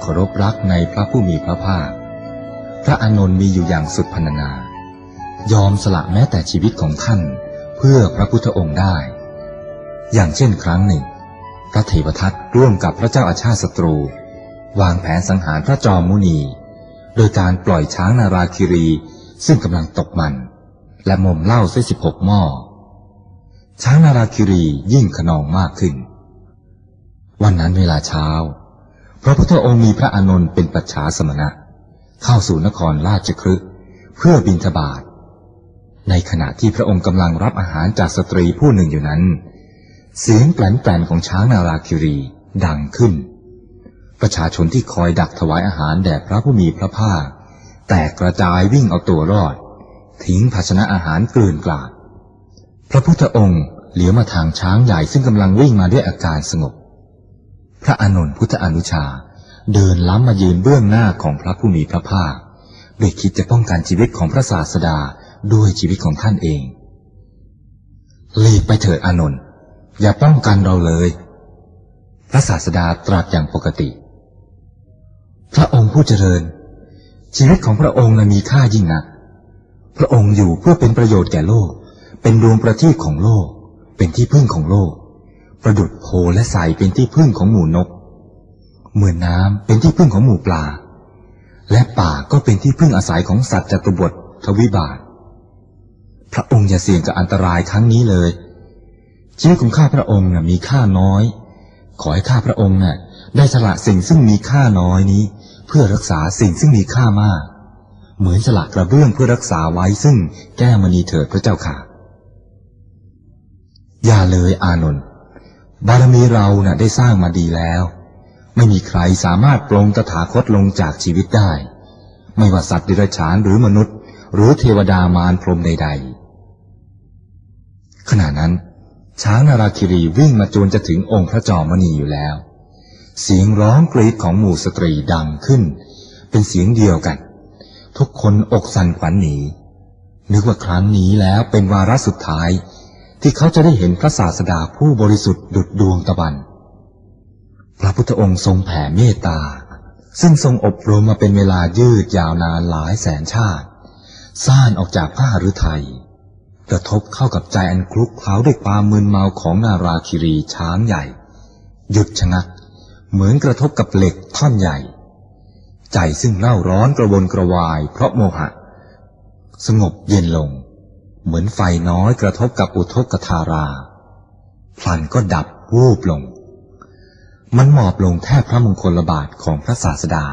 เคารพรักในพระผู้มีพระภาค พระอานนท์มีอยู่อย่างสุดพรรณนา ยอมสละแม้แต่ชีวิตของท่านเพื่อพระพุทธองค์ได้ อย่างเช่นครั้งหนึ่ง พระเทวทัตร่วมกับพระเจ้าอาชาติศัตรู วางแผนสังหารพระจอมมุนี โดยการปล่อยช้างนาราคิรีซึ่งกำลังตกมัน และมมเหล้าเส้สิบหกหม้อ ช้างนาราคิรียิ่งขนองมากขึ้น วันนั้นเวลาเช้า พระพุทธองค์มีพระอานนท์เป็นปัจฉาสมณะ เข้าสู่นครราชครึเพื่อบินทบาทในขณะที่พระองค์กำลังรับอาหารจากสตรีผู้หนึ่งอยู่นั้น เสียงแปลนๆของช้างนาราคิรีดังขึ้น ประชาชนที่คอยดักถวายอาหารแด่พระผู้มีพระภาคแตกกระจายวิ่งเอาตัวรอด ทิ้งภาชนะอาหารเกลื่อนกลาด พระพุทธองค์เหลียวมาทางช้างใหญ่ซึ่งกำลังวิ่งมาด้วยอาการสงบ พระอานนท์พุทธอนุชา เดินล้ำมายืนเบื้องหน้าของพระผู้มีพระภาคโดยคิดจะป้องกันชีวิตของพระศาสดาด้วยชีวิตของท่านเองหลีกไปเถิดอานนท์อย่าป้องกันเราเลย พระศาสดาตรัสอย่างปกติ พระองค์ผู้เจริญ ชีวิตของพระองค์นั้นมีค่ายิ่งนัก พระองค์อยู่เพื่อเป็นประโยชน์แก่โลก เป็นดวงประทีปของโลก เป็นที่พึ่งของโลก ประดุดโพและใสเป็นที่พึ่งของหมู่นก เหมือนน้ำเป็นที่พึ่งของหมู่ปลา และป่าก็เป็นที่พึ่งอาศัยของสัตว์จตุบททวิบาท พระองค์อย่าเสี่ยงกับอันตรายครั้งนี้เลย ชีวิตของข้าพระองค์มีค่าน้อย ขอให้ข้าพระองค์น่ะได้สละสิ่งซึ่งมีค่าน้อยนี้ เพื่อรักษาสิ่งซึ่งมีค่ามาก เหมือนสละกระเบื้องเพื่อรักษาไว้ซึ่งแก้มณีเถิดพระเจ้าค่ะ อย่าเลยอานนท์ บารมีเราน่ะได้สร้างมาดีแล้ว ไม่มีใครสามารถปลงตถาคตลงจากชีวิตได้ ไม่ว่าสัตว์ดิรัจฉานหรือมนุษย์ หรือเทวดามารพรหมใด ๆ ขณะนั้น ช้างนาราคิรีวิ่งมาจนจะถึงองค์พระจอมณีอยู่แล้ว เสียงร้องกรีดของหมู่สตรีดังขึ้น เป็นเสียงเดียวกัน ทุกคนอกสั่นขวัญหนีนึกว่าครั้งนี้แล้วเป็นวาระสุดท้าย ที่เขาจะได้เห็นพระศาสดาผู้บริสุทธิ์ดุจดวงตะวัน พระพุทธองค์ทรงแผ่เมตตา ซึ่งทรงอบรมมาเป็นเวลายืดยาวนานหลายแสนชาติ ซ่านออกจากผ้าหฤทัยกระทบเข้ากับใจอันคลุกเคล้าด้วยความมึนเมาของนาราคิรีช้างใหญ่ หยุดชะงัก เหมือนกระทบกับเหล็กท่อนใหญ่ ใจซึ่งเล่าร้อนกระวนกระวายเพราะโมหะ สงบเย็นลง เหมือนไฟน้อยกระทบกับอุทกทารา พลันก็ดับวูบลง มันหมอบลงแทบพระมงคลบาทของพระศาสดา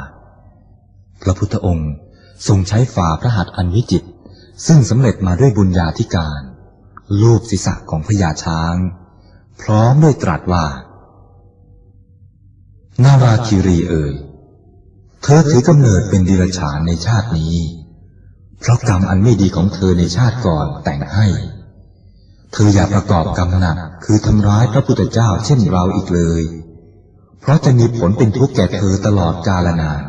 พระพุทธองค์ทรงใช้ฝ่าพระหัตถ์อันวิจิต ซึ่งสำเร็จมาด้วยบุญญาธิการรูปศีรษะของพญาช้าง พร้อมด้วยตรัสว่า นาราคิรีเอ่ย เธอถือกำเนิดเป็นดิรฉานในชาตินี้ เพราะกรรมอันไม่ดีของเธอในชาติก่อนแต่งให้ เธออย่าประกอบกรรมหนักคือทำร้ายพระพุทธเจ้าเช่นเราอีกเลย เพราะจะมีผลเป็นทุกข์แก่เธอตลอดกาลนาน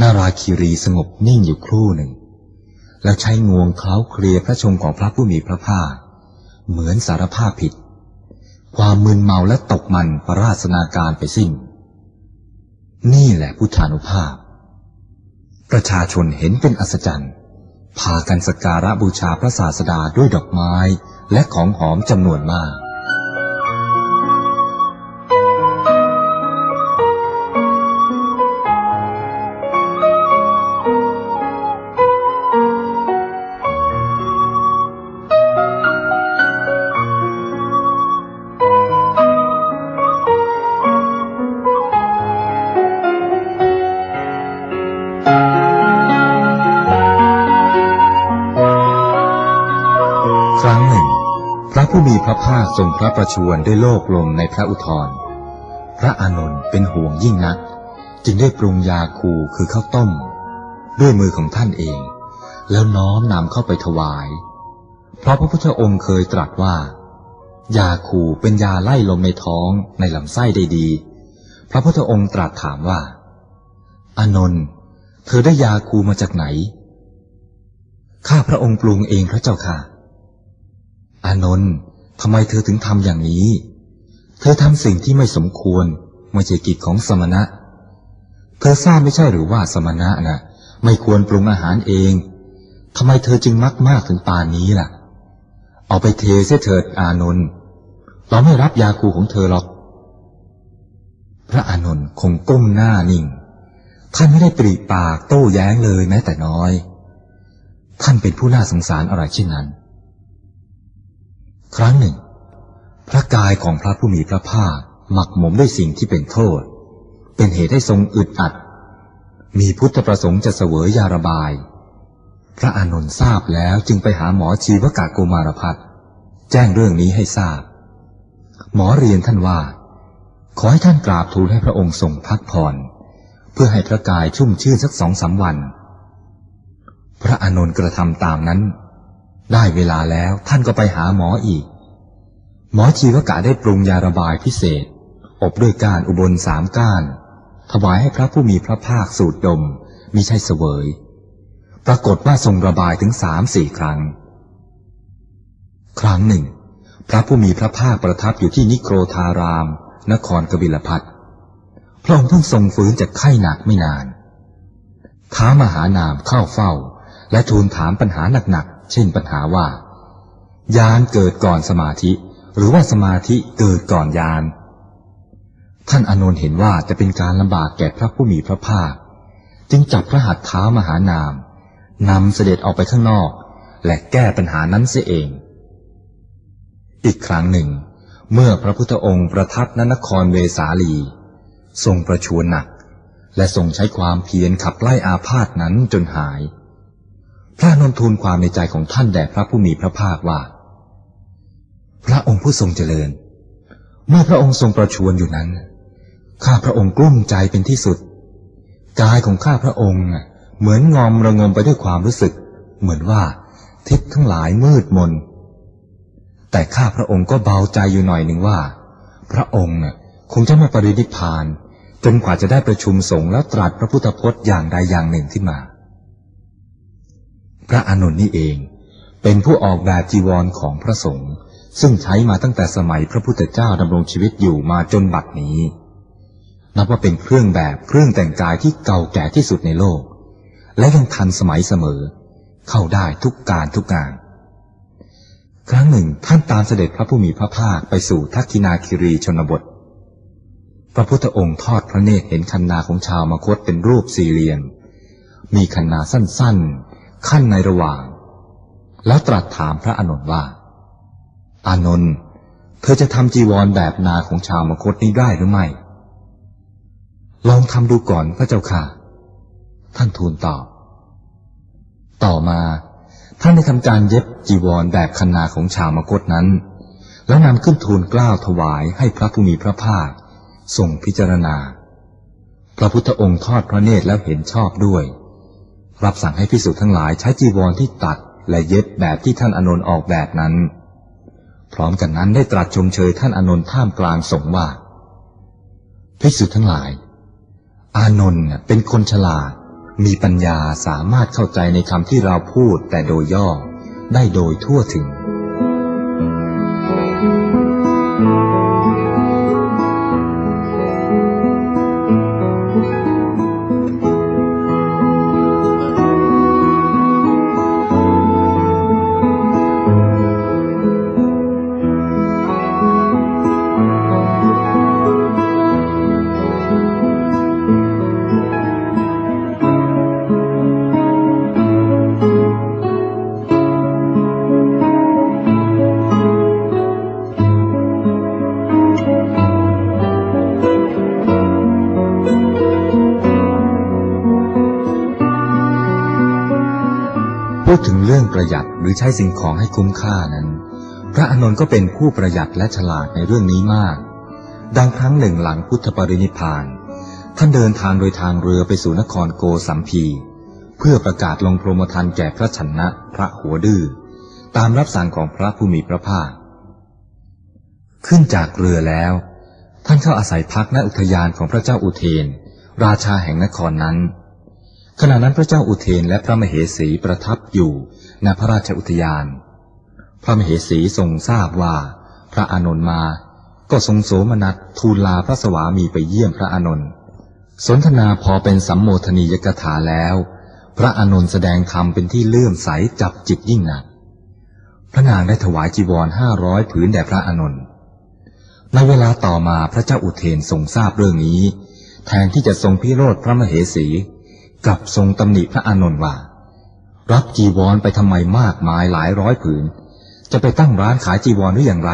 นาราคิรีสงบนิ่งอยู่ครู่หนึ่ง แล้วใช้งวงเคล้าเคลียพระชงของพระผู้มีพระภาค เหมือนสารภาพผิด ความมึนเมาและตกมันประราชนาการไปสิ้น นี่แหละพุทธานุภาพ ประชาชนเห็นเป็นอัศจรรย์ พากันสกการะบูชาพระศาสดาด้วยดอกไม้ และของหอมจำนวนมาก ทรงพระประชวรด้วยโลกลมในพระอุทธรพระอานนท์เป็นห่วงยิ่งนัก จึงได้ปรุงยาคูคือข้าวต้ม ด้วยมือของท่านเอง แล้วน้อมนำเข้าไปถวาย เพราะพระพุทธองค์เคยตรัสว่า ยาคูเป็นยาไล่ลมในท้องในลำไส้ได้ดี พระพุทธองค์ตรัสถามว่า อานนท์เธอได้ยาคูมาจากไหน ข้าพระองค์ปรุงเองพระเจ้าค่ะ อานนท์ ทำไมเธอถึงทำอย่างนี้ เธอทำสิ่งที่ไม่สมควรไม่ใช่กิจของสมณะ เธอทราบไม่ใช่หรือว่าสมณะนะ่ะ ไม่ควรปรุงอาหารเองทำไมเธอจึงมักมากถึงปานนี้ล่ะ เอาไปเทเสียเถิดอานนท์เราไม่รับยาคูของเธอหรอก พระอานนท์คงก้มหน้านิ่ง ท่านไม่ได้ปริปากโต้แย้งเลยแม้แต่น้อย ท่านเป็นผู้น่าสงสารอะไรเช่นนั้น ครั้งหนึ่ง พระกายของพระผู้มีพระภาคหมักหมมด้วยสิ่งที่เป็นโทษ เป็นเหตุให้ทรงอึดอัด มีพุทธประสงค์จะเสวยยาระบาย พระอานนท์ทราบแล้วจึงไปหาหมอชีวกาโกมารพัฒแจ้งเรื่องนี้ให้ทราบ หมอเรียนท่านว่า ขอให้ท่านกราบทูลให้พระองค์ทรงพักผ่อนเพื่อให้พระกายชุ่มชื่นสักสองสาวัน พระอานนท์กระทำตามนั้น ได้เวลาแล้วท่านก็ไปหาหมออีก หมอชีวกะได้ปรุงยาระบายพิเศษ อบด้วยการอุบลสามก้าน ถวายให้พระผู้มีพระภาคสูดดมมิใช่เสวย ปรากฏว่าทรงระบายถึงสามสี่ครั้ง ครั้งหนึ่ง พระผู้มีพระภาคประทับอยู่ที่นิโครธาราม นครกบิลพัทพระองค์เพิ่งทรงฟื้นจากไข้หนักไม่นานท้ามหานามเข้าเฝ้า และทูลถามปัญหาหนัก เช่นปัญหาว่ายานเกิดก่อนสมาธิ หรือว่าสมาธิเกิดก่อนยาน ท่านอานนท์เห็นว่าจะเป็นการลำบากแก่พระผู้มีพระภาค จึงจับพระหัตถ์เท้ามหานามนำเสด็จออกไปข้างนอก และแก้ปัญหานั้นเสียเอง อีกครั้งหนึ่ง เมื่อพระพุทธองค์ประทับณนครเวสาลี ทรงประชวรหนัก และทรงใช้ความเพียรขับไล่อาพาธนั้นจนหาย พระนนทูลความในใจของท่านแด่พระผู้มีพระภาคว่า พระองค์ผู้ทรงเจริญ เมื่อพระองค์ทรงประชวรอยู่นั้น ข้าพระองค์กลุ้มใจเป็นที่สุด กายของข้าพระองค์เหมือนงอมระงมไปด้วยความรู้สึก เหมือนว่าทิศทั้งหลายมืดมน แต่ข้าพระองค์ก็เบาใจอยู่หน่อยหนึ่งว่า พระองค์คงจะมาปรินิพพาน จนกว่าจะได้ประชุมสงฆ์แล้วตรัสพระพุทธพจน์อย่างใดอย่างหนึ่งขึ้นมา พระอานนท์นี่เอง เป็นผู้ออกแบบจีวรของพระสงฆ์ซึ่งใช้มาตั้งแต่สมัยพระพุทธเจ้าดำรงชีวิตอยู่มาจนบัดนี้ นับว่าเป็นเครื่องแบบเครื่องแต่งกายที่เก่าแก่ที่สุดในโลก และยังทันสมัยเสมอ เข้าได้ทุกการทุกงานครั้งหนึ่งท่านตามเสด็จพระผู้มีพระภาคไปสู่ทักกินาคิรีชนบท พระพุทธองค์ทอดพระเนตรเห็นคันนาของชาวมคตเป็นรูปสี่เหลี่ยม มีคันนาสั้นๆ ขั้นในระหว่าง แล้วตรัสถามพระอานนท์ว่า อานนท์เธอจะทำจีวรแบบนาของชาวมคตนี้ได้หรือไม่ ลองทำดูก่อนพระเจ้าค่ะ ท่านทูลตอบ ต่อมาท่านได้ทำการเย็บจีวรแบบคันนาของชาวมคตนั้น แล้วนำขึ้นทูลกล้าวถวายให้พระผู้มีพระภาคทรงพิจารณา พระพุทธองค์ทอดพระเนตรแล้วเห็นชอบด้วย รับสั่งให้พิสุทั้งหลายใช้จีวรที่ตัดและเย็บแบบที่ท่านอนนท์ออกแบบนั้น พร้อมกันนั้นได้ตรัสชมเชยท่านอนนท์ท่ามกลางสงว่าพิสุทั้งหลาย อานนท์เป็นคนฉลาด มีปัญญาสามารถเข้าใจในคำที่เราพูดแต่โดยย่อได้โดยทั่วถึง ดถึงเรื่องประหยัดหรือใช้สิ่งของให้คุ้มค่านั้น พระอานนท์ก็เป็นผู้ประหยัดและฉลาดในเรื่องนี้มาก ดังครั้งหนึ่งหลังพุทธปรินิพาน ท่านเดินทางโดยทางเรือไปสู่นครโกสัมพี เพื่อประกาศลงโปรโมทานแก่พระชนนะพระหัวดื้อตามรับสั่งของพระผู้มีพระภาค ขึ้นจากเรือแล้ว ท่านเข้าอาศัยพักณอุทยานของพระเจ้าอุเทน ราชาแห่งนครนั้น ขณะนั้นพระเจ้าอุเทนและพระมเหสีประทับอยู่ณพระราชอุทยาน พระมเหสีทรงทราบว่า พระอานนท์มา ก็ทรงโสมนัสทูลลาพระสวามีไปเยี่ยมพระอานนท์สนทนาพอเป็นสัมโมทนียกถาแล้ว พระอานนท์แสดงธรรมเป็นที่เลื่อมใสจับจิตยิ่งหนัก พระนางได้ถวายจีวรห้าร้อยผืนแด่พระอานนท์ในเวลาต่อมาพระเจ้าอุเทนทรงทราบเรื่องนี้ แทนที่จะทรงพิโรธพระมเหสี กลับทรงตำหนิพระอานนท์ว่า รับจีวรไปทำไมมากมายหลายร้อยผืน จะไปตั้งร้านขายจีวรหรืออย่างไร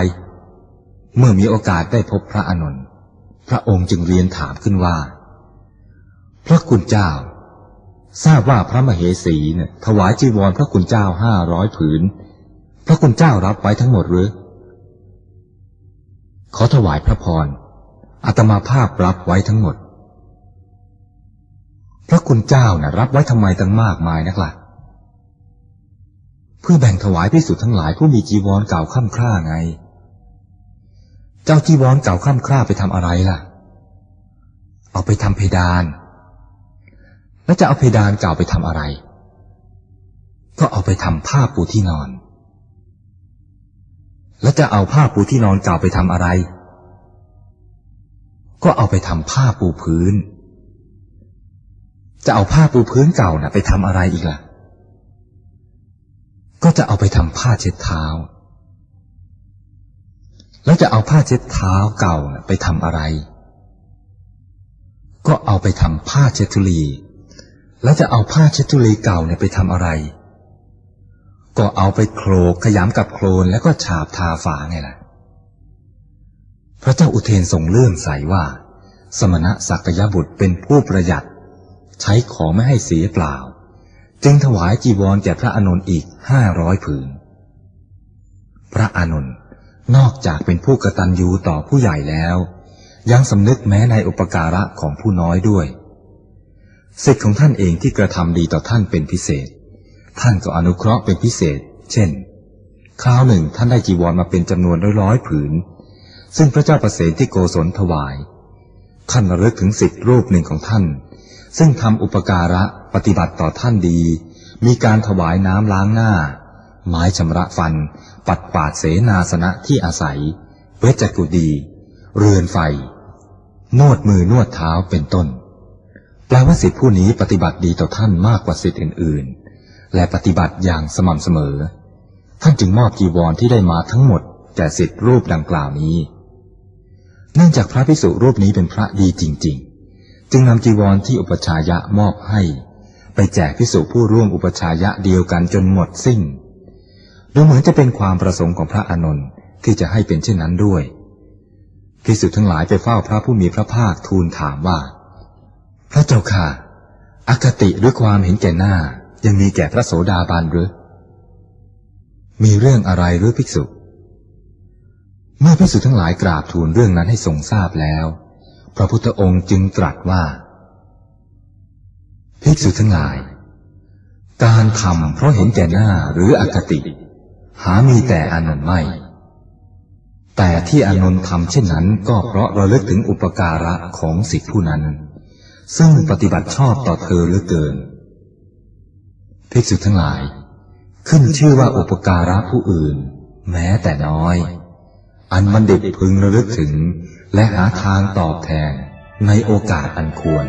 เมื่อมีโอกาสได้พบพระอานนท์พระองค์จึงเรียนถามขึ้นว่า พระคุณเจ้า ทราบว่าพระมเหสีเนี่ยถวายจีวรพระคุณเจ้าห้าร้อยผืน พระคุณเจ้ารับไว้ทั้งหมดหรือ ขอถวายพระพรอาตมาภาพรับไว้ทั้งหมด พระคุณเจ้านะ่ะรับไว้ทำไมตั้งมากมายนักละ่ะ เพื่อแบ่งถวายพิสุทธ์ทั้งหลายผู้มีจีวรเก่าค่ำคร่าไง เจ้าจีวรเก่าค่ำคร่าไปทำอะไรล่ะ เอาไปทำเพดาน แล้วจะเอาเพดานเก่าไปทำอะไร ก็เอาไปทำผ้าปูที่นอน แล้วจะเอาผ้าปูที่นอนเก่าไปทำอะไร ก็เอาไปทำผ้าปูพื้น จะเอาผ้าปูพื้นเก่านะ่ะ ไปทำอะไรอีกล่ะ ก็จะเอาไปทำผ้าเช็ดเท้า แล้วจะเอาผ้าเช็ดเท้าเก่านะ่ะ ไปทำอะไร ก็เอาไปทำผ้าเช็ดทุลี แล้วจะเอาผ้าเช็ดทุลีเก่าเนี่ยไปทำอะไร ก็เอาไปโคลกขยำกับโคลนแล้วก็ฉาบทาฝาไงล่ะ พระเจ้าอุเทนทรงเลื่อมใสว่า สมณะสักยบุตรเป็นผู้ประหยัด ใช้ของไม่ให้เสียเปล่า จึงถวายจีวรแก่พระอานนท์อีกห้าร้อยผืน พระอานนท์นอกจากเป็นผู้กระตัญญูต่อผู้ใหญ่แล้ว ยังสำนึกแม้ในอุปการะของผู้น้อยด้วยสิทธิของท่านเองที่กระทำดีต่อท่านเป็นพิเศษ ท่านก็อนุเคราะห์เป็นพิเศษ เช่น คราวหนึ่งท่านได้จีวรมาเป็นจำนวนร้อยๆผืน ซึ่งพระเจ้าประเสนที่โกศลถวาย ท่านระลึกถึงสิทธิรูปหนึ่งของท่าน ซึ่งทำอุปการะปฏิบัติต่อท่านดี มีการถวายน้ำล้างหน้า ไม้ชำระฟัน ปัดปาดเสนาสนะที่อาศัย เวชกุดี เรือนไฟ นวดมือนวดเท้าเป็นต้น แปลว่าสิทธิผู้นี้ปฏิบัติดีต่อท่านมากกว่าสิทธิอื่น ๆ และปฏิบัติอย่างสม่ำเสมอ ท่านจึงมอบจีวรที่ได้มาทั้งหมดแก่สิทธิรูปดังกล่าวนี้ เนื่องจากพระภิกษุรูปนี้เป็นพระดีจริง ๆ จึงนำจีวรที่อุปชายะมอบให้ ไปแจกภิกษุผู้ร่วมอุปชายะเดียวกันจนหมดสิ้น ดูเหมือนจะเป็นความประสงค์ของพระอานนท์ที่จะให้เป็นเช่นนั้นด้วยภิกษุทั้งหลายไปเฝ้าพระผู้มีพระภาคทูลถามว่า พระเจ้าค่ะอคติหรือความเห็นแก่หน้ายังมีแก่พระโสดาบันหรือ มีเรื่องอะไรหรือภิกษุ เมื่อภิกษุทั้งหลายกราบทูลเรื่องนั้นให้ทรงทราบแล้ว พระพุทธองค์จึงตรัสว่า ภิกษุทั้งหลาย การทำเพราะเห็นแก่หน้าหรืออคติ หามีแต่อานนท์ไม่ แต่ที่อานนท์ทำเช่นนั้นก็เพราะระลึกถึงอุปการะของสิทธิผู้นั้น ซึ่งปฏิบัติชอบต่อเธอเหลือเกิน ภิกษุทั้งหลาย ขึ้นชื่อว่าอุปการะผู้อื่น แม้แต่น้อย อันบัณฑิตพึงระลึกถึง และหาทางตอบแทนในโอกาสอันควร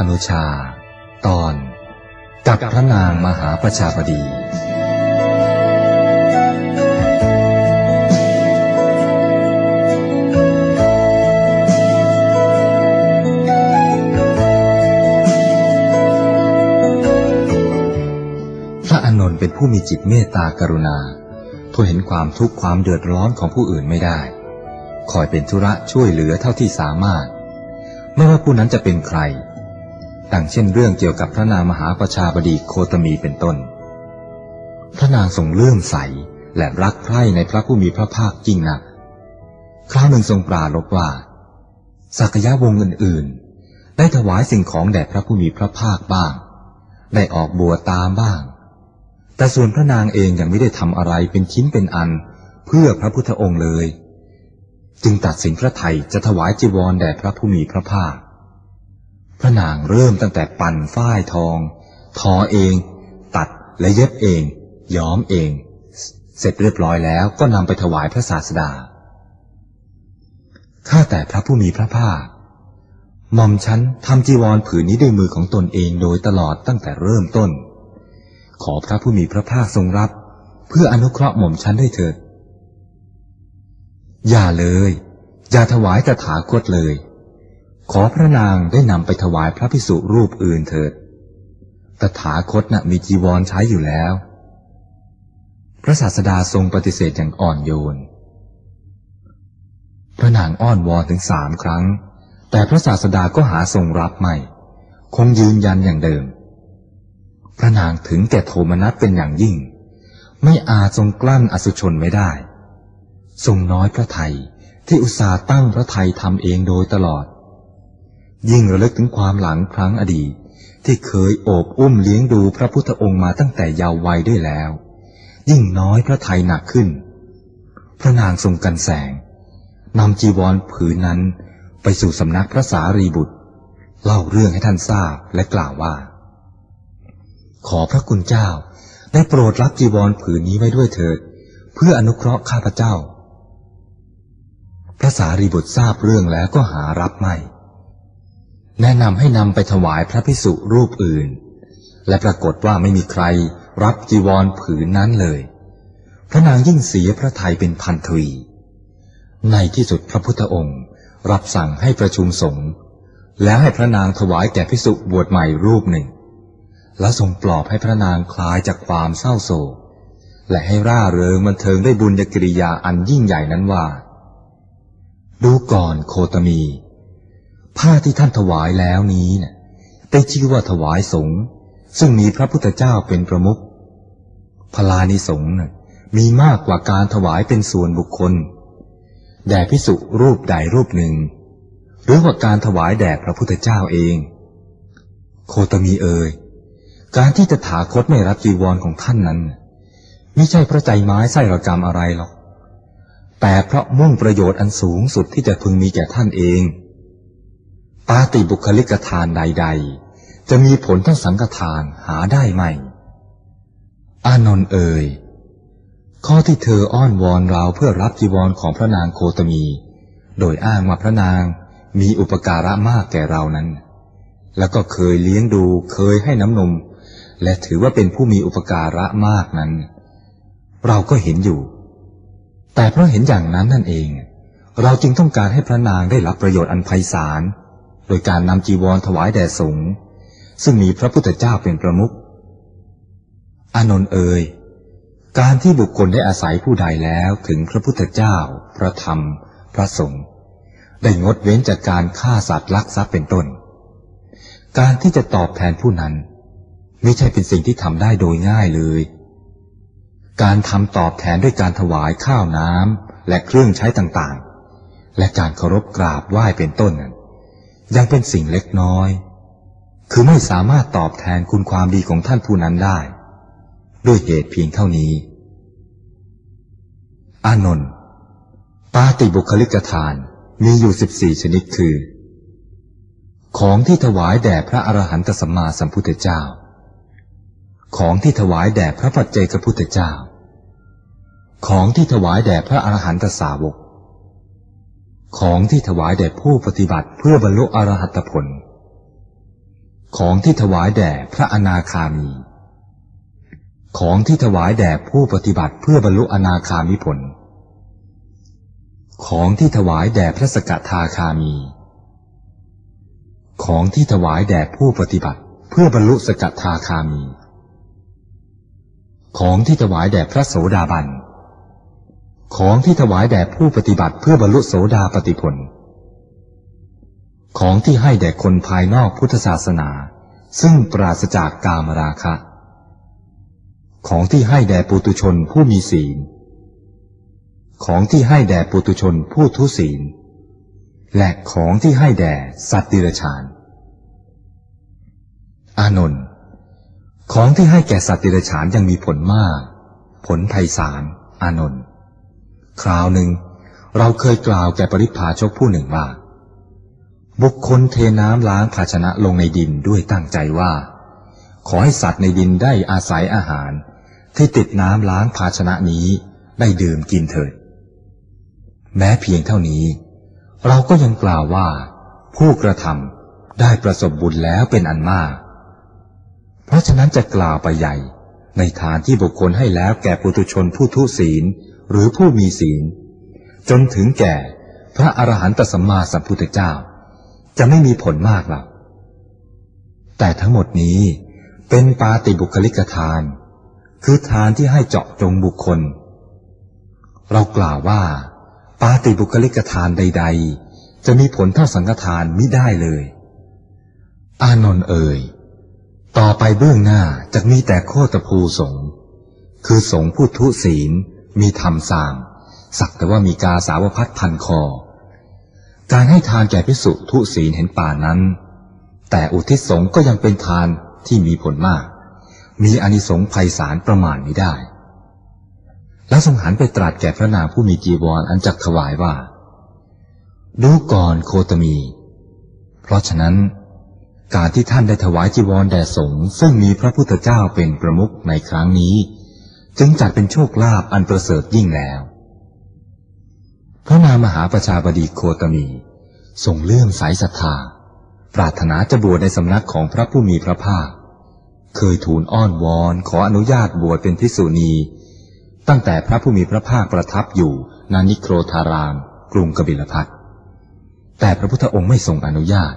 อนุชา ตอนกับพระนางมหาประชาบดี พระอานนท์เป็นผู้มีจิตเมตตากรุณาทนเห็นความทุกข์ความเดือดร้อนของผู้อื่นไม่ได้ คอยเป็นธุระช่วยเหลือเท่าที่สามารถ ไม่ว่าผู้นั้นจะเป็นใคร ดังเช่นเรื่องเกี่ยวกับพระนางมหาประชาบดีโคตมีเป็นต้น พระนางทรงเลื่อมใสและรักใคร่ในพระผู้มีพระภาคยิ่งนัก คราวหนึ่งทรงปราลบว่าสักยะวงอื่นๆ ได้ถวายสิ่งของแด่พระผู้มีพระภาคบ้าง ได้ออกบัวตามบ้าง แต่ส่วนพระนางเองยังไม่ได้ทำอะไรเป็นชิ้นเป็นอัน เพื่อพระพุทธองค์เลย จึงตัดสินพระไทยจะถวายจีวรแด่พระผู้มีพระภาค พระนางเริ่มตั้งแต่ปั่นฝ้ายทอง ทอเอง ตัดและเย็บเอง ย้อมเอง เสร็จเรียบร้อยแล้วก็นำไปถวายพระศาสดา ข้าแต่พระผู้มีพระภาคหม่อมฉันทำจีวรผืนนี้ด้วยมือของตนเองโดยตลอดตั้งแต่เริ่มต้น ขอพระผู้มีพระภาคทรงรับ เพื่ออนุเคราะห์หม่อมฉันด้วยเถิด อย่าเลย อย่าถวายตถาคตเลย ขอพระนางได้นำไปถวายพระพิสุรูปอื่นเถิด ตถาคตน่ะมีจีวรใช้อยู่แล้ว พระศาสดาทรงปฏิเสธอย่างอ่อนโยน พระนางอ้อนวอนถึงสามครั้ง แต่พระศาสดาก็หาทรงรับไม่ คงยืนยันอย่างเดิม พระนางถึงแก่โทมนัสเป็นอย่างยิ่ง ไม่อาจทรงกลั้นอสุชนไม่ได้ ทรงน้อยพระไทยที่อุตสาห์ตั้งพระไทยทำเองโดยตลอด ยิ่งระลึกถึงความหลังครั้งอดีต ที่เคยโอบอุ้มเลี้ยงดูพระพุทธองค์มาตั้งแต่ยาววัยด้วยแล้ว ยิ่งน้อยพระไทยหนักขึ้น พระนางทรงกันแสงนำจีวรผืนนั้นไปสู่สำนักพระสารีบุตร เล่าเรื่องให้ท่านทราบและกล่าวว่า ขอพระคุณเจ้าได้โปรดรับจีวรผืนนี้ไว้ด้วยเถิด เพื่ออนุเคราะห์ข้าพเจ้า พระสารีบุตรทราบเรื่องแล้วก็หารับไม่ แนะนำให้นำไปถวายพระพิสุรูปอื่น และปรากฏว่าไม่มีใครรับจีวรผืนนั้นเลย พระนางยิ่งเสียพระทัยเป็นพันทวี ในที่สุดพระพุทธองค์ รับสั่งให้ประชุมสงฆ์แล้วให้พระนางถวายแก่พิสุบวชใหม่รูปหนึ่ง และทรงปลอบให้พระนางคลายจากความเศร้าโศก และให้ร่าเริงบันเทิงได้บุญญกิริยาอันยิ่งใหญ่นั้นว่า ดูก่อนโคตมี ผ้าที่ท่านถวายแล้วนี้เนะ่ยได้ชื่อว่าถวายสงฆ์ซึ่งมีพระพุทธเจ้าเป็นประมุขพลานิสงฆ์น่ะมีมากกว่าการถวายเป็นส่วนบุคคล แด่พิสุรูปใดรูปหนึ่ง หรือว่าการถวายแด่พระพุทธเจ้าเอง โคตมีเอ่ยการที่จะถาคตไม่รับจีวรของท่านนั้นไม่ใช่พระใจไม้ไส้ระกรรมอะไรหรอก แต่เพราะมุ่งประโยชน์อันสูงสุดที่จะพึงมีแก่ท่านเอง ปาติบุคลิกทานใด ๆ จะมีผลทั้งสังฆทานหาได้ไหม อานนท์เอ่ย ข้อที่เธออ้อนวอนเราเพื่อรับจีวรของพระนางโคตมี โดยอ้างว่าพระนางมีอุปการะมากแก่เรานั้น แล้วก็เคยเลี้ยงดูเคยให้น้ำนม และถือว่าเป็นผู้มีอุปการะมากนั้น เราก็เห็นอยู่ แต่เพราะเห็นอย่างนั้นนั่นเอง เราจึงต้องการให้พระนางได้รับประโยชน์อันไพศาล โดยการนำจีวรถวายแด่สงฆ์ซึ่งมีพระพุทธเจ้าเป็นประมุขอานนท์เอ่ยการที่บุคคลได้อาศัยผู้ใดแล้วถึงพระพุทธเจ้า พระธรรม พระสงฆ์ได้งดเว้นจากการฆ่าสัตว์ลักทรัพย์เป็นต้น การที่จะตอบแทนผู้นั้น ไม่ใช่เป็นสิ่งที่ทำได้โดยง่ายเลย การทำตอบแทนด้วยการถวายข้าวน้ำและเครื่องใช้ต่างๆ และการเคารพกราบไหว้เป็นต้นนั้น ยังเป็นสิ่งเล็กน้อย คือไม่สามารถตอบแทนคุณความดีของท่านผู้นั้นได้ ด้วยเหตุเพียงเท่านี้ อานนท์ปาติบุคลิกทานมีอยู่สิบสี่ชนิดคือ ของที่ถวายแด่พระอรหันตสัมมาสัมพุทธเจ้า ของที่ถวายแด่พระปัจเจกพุทธเจ้า ของที่ถวายแด่พระอรหันตสาวก ของที่ถวายแด่ผู้ปฏิบัติเพื่อบรรลุอรหัตผล ของที่ถวายแด่พระอนาคามี ของที่ถวายแด่ผู้ปฏิบัติเพื่อบรรลุอนาคามิผล ของที่ถวายแด่พระสกทาคามี ของที่ถวายแด่ผู้ปฏิบัติเพื่อบรรลุสกทาคามี ของที่ถวายแด่พระโสดาบัน ของที่ถวายแด่ผู้ปฏิบัติเพื่อบรรลุโสดาปติผล ของที่ให้แด่คนภายนอกพุทธศาสนา ซึ่งปราศจากกามราคะ ของที่ให้แด่ปุตุชนผู้มีศีล ของที่ให้แด่ปุตุชนผู้ทุศีล และของที่ให้แด่สัตว์ดิรชาน อานนท์ ของที่ให้แก่สัตว์ดิรฉานยังมีผลมาก ผลไพศาล อานนท์ คราวหนึ่ง เราเคยกล่าวแก่ปริพาชกผู้หนึ่งว่า บุคคลเทน้ำล้างภาชนะลงในดินด้วยตั้งใจว่า ขอให้สัตว์ในดินได้อาศัยอาหาร ที่ติดน้ำล้างภาชนะนี้ได้ดื่มกินเถิด แม้เพียงเท่านี้ เราก็ยังกล่าวว่า ผู้กระทำได้ประสบบุญแล้วเป็นอันมาก เพราะฉะนั้นจะกล่าวไปใหญ่ในทานที่บุคคลให้แล้วแก่ปุถุชนผู้ทุศีล หรือผู้มีศีล จนถึงแก่พระอรหันตสัมมาสัมพุทธเจ้า จะไม่มีผลมากหรอกแต่ทั้งหมดนี้เป็นปาติบุคลิกทาน คือทานที่ให้เจาะจงบุคคล เรากล่าวว่า ปาติบุคลิกทานใด ๆ จะมีผลเท่าสังฆทานมิได้เลย อานนท์เอ่ยต่อไปเบื้องหน้าจะมีแต่โคตภูสงคือสงผู้ทุศีล มีธรรมสามสักแต่ว่ามีกาสาวพัดพันคอ การให้ทานแก่พิสุทุศีลเห็นป่านั้น แต่อุทิศสงก็ยังเป็นทานที่มีผลมาก มีอนิสงส์ไพศาลประมาณไม่ได้ แล้วทรงหันไปตรัสแก่พระนางผู้มีจีวรออันจักถวายว่า ดูก่อนโคตมี เพราะฉะนั้น การที่ท่านได้ถวายจีวรแด่สงฆ์ซึ่งมีพระพุทธเจ้าเป็นประมุขในครั้งนี้ จึงจัดเป็นโชคลาภอันประเสริฐยิ่งแล้ว พระนามหาประชาบดีโคตมีทรงเลื่อมใสศรัทธา ปรารถนาจะบวชในสำนักของพระผู้มีพระภาค เคยทูลอ้อนวอนขออนุญาตบวชเป็นพิสุณี ตั้งแต่พระผู้มีพระภาคประทับอยู่นานิโครธาราม กรุงกบิลพัทแต่พระพุทธองค์ไม่ทรงอนุญาต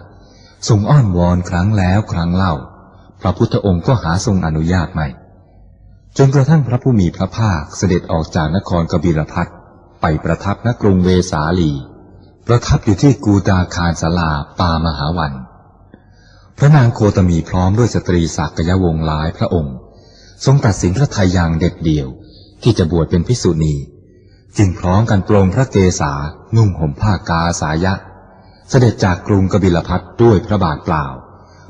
ทรงอ้อนวอนครั้งแล้วครั้งเล่า พระพุทธองค์ก็หาทรงอนุญาตไม่ จนกระทั่งพระผู้มีพระภาคเสด็จออกจากนครกบิลพัทไปประทับณกรุงเวสาลี ประทับอยู่ที่กูดาคารสลาปามหาวัน พระนางโคตมีพร้อมด้วยสตรีศักยวงศ์หลายพระองค์ ทรงตัดสินพระทัยอย่างเด็ดเดี่ยวที่จะบวชเป็นพิสุณี จึงพร้อมกันปรงพระเกศานุ่งห่มผ้ากาสายะ เสด็จจากกรุงกบิลพัทด้วยพระบาทเปล่า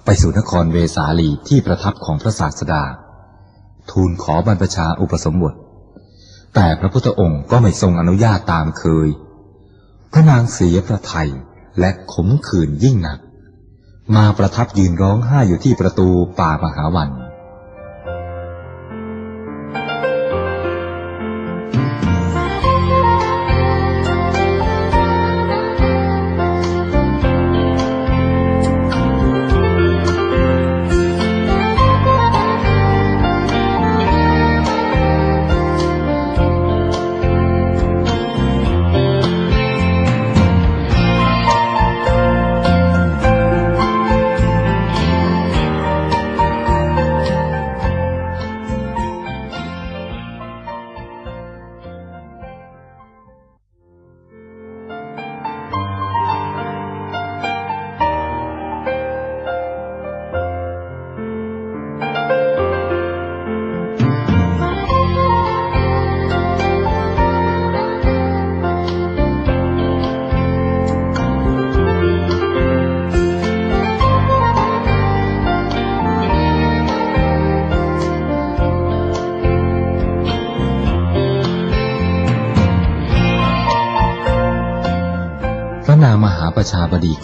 ไปสู่นครเวสาลีที่ประทับของพระศาสดา ทูลขอบรรพชาอุปสมบท แต่พระพุทธองค์ก็ไม่ทรงอนุญาตตามเคย พระนางเสียพระไทยและขมขื่นยิ่งหนัก มาประทับยืนร้องไห้อยู่ที่ประตูป่ามหาวัน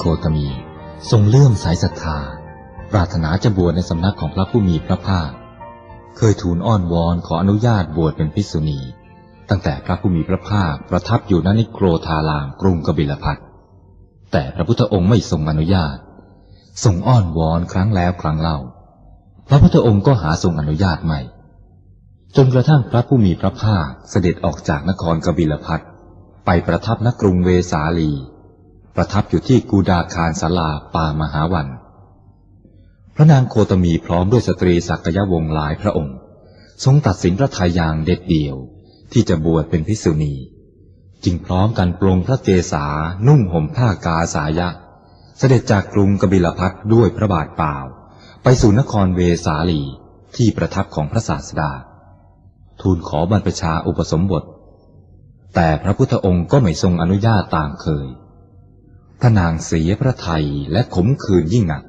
โคตมี ทรงเลื่อมสายศรัทธา ปรารถนาจะบวชในสำนักของพระผู้มีพระภาค เคยทูลอ้อนวอนขออนุญาตบวชเป็นภิกษุณี ตั้งแต่พระผู้มีพระภาคประทับอยู่ณนิโครธารามกรุงกบิลพัทแต่พระพุทธองค์ไม่ทรงอนุญาตทรงอ้อนวอนครั้งแล้วครั้งเล่า พระพุทธองค์ก็หาทรงอนุญาตใหม่ จนกระทั่งพระผู้มีพระภาคเสด็จออกจากนครกบิลพัทไปประทับณกรุงเวสาลี ประทับอยู่ที่กูดาคารสาลาป่ามหาวัน พระนางโคตมีพร้อมด้วยสตรีสักยวงศ์หลายพระองค์ ทรงตัดสินพระทัยอย่างเด็ดเดี่ยวที่จะบวชเป็นพิสุณี จึงพร้อมกันปรงพระเกศานุ่งห่มผ้ากาสายะ เสด็จจากกรุงกบิลพัทด้วยพระบาทเปล่า ไปสู่นครเวสาลีที่ประทับของพระศาสดา ทูลขอบรรพชาอุปสมบท แต่พระพุทธองค์ก็ไม่ทรงอนุญาตตามเคย พระนางเสียพระไทยและขมขื่นยิ่งหนัก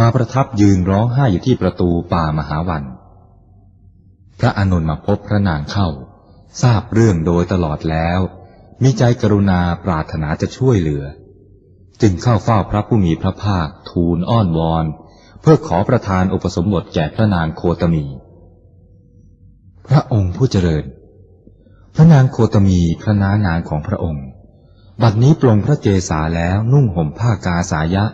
มาประทับยืนร้องไห้อยู่ที่ประตูป่ามหาวัน พระอานนท์มาพบพระนางเข้า ทราบเรื่องโดยตลอดแล้ว มีใจกรุณาปรารถนาจะช่วยเหลือ จึงเข้าเฝ้าพระผู้มีพระภาคทูลอ้อนวอน เพื่อขอประทานอุปสมบทแก่พระนางโคตมี พระองค์ผู้เจริญ พระนางโคตมีพระนานางของพระองค์ บัดนี้ปลงพระเจสาแล้วนุ่งห่มผ้ากาสายะ